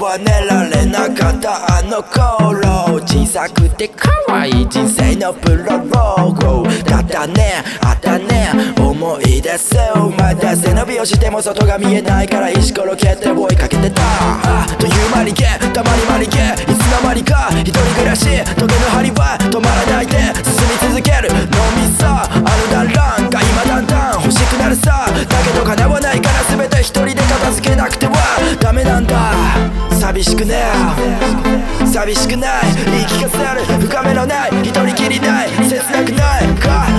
は寝られなかったあの頃小さくて可愛い人生のプロローグだったね。あったね。思い出すまだ背伸びをしても外が見えないから石ころ蹴って追いかけてた。あっという間にゲたまにまにゲいつの間にか一人暮らし。時の寂しくね寂しくない。言い聞かせる。深めのない。一人きりない。切なくない。か。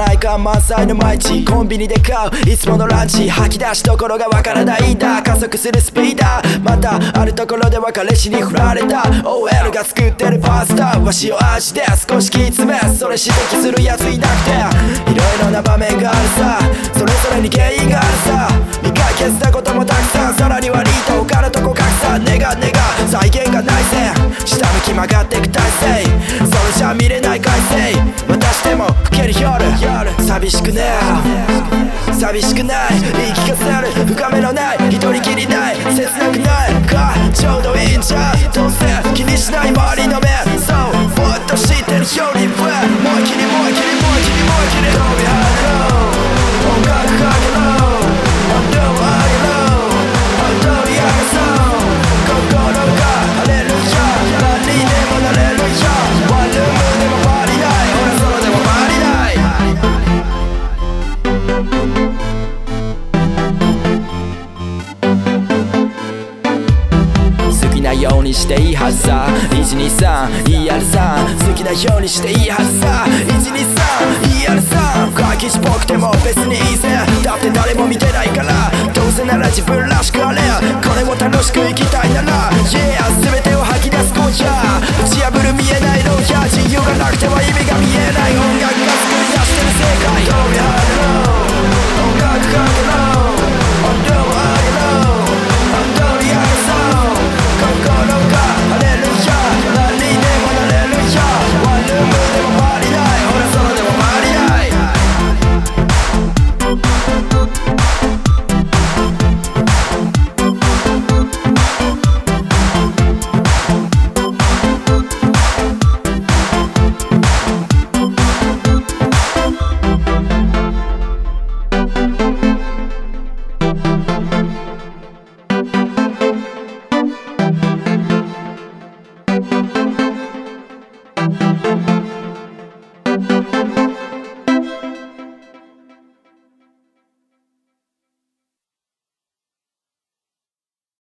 ないか満載の毎日コンビニで買う。いつものランチ吐き出しところがわからない。んだ加速するスピーダー。またあるところでは彼氏に振られた。OL が作ってるパスタは塩味で少しきつめそれ指摘するやついなくていろいろな場面があるさ。それぞれに原因があるさ未解決なこともたくさん。さらにはリート他のとこ格差ネガネガ。再現がないぜ。下向き曲がってく体勢。それじゃ見れない快晴。寂しくね寂しくない言い聞かせる深めのない一人きりない切なくないかちょうどいいんじゃどうせ気にしない周りにしていいはずさ。123ER3 好きなようにしていいはずさ。123ER3 会議士っぽくても別にいいぜ。だって誰も見てないから。どうせなら自分らしくあれこれも楽しく生きたいなら。Yeah 全てを吐き出す今夜打ち破る見えない牢屋自由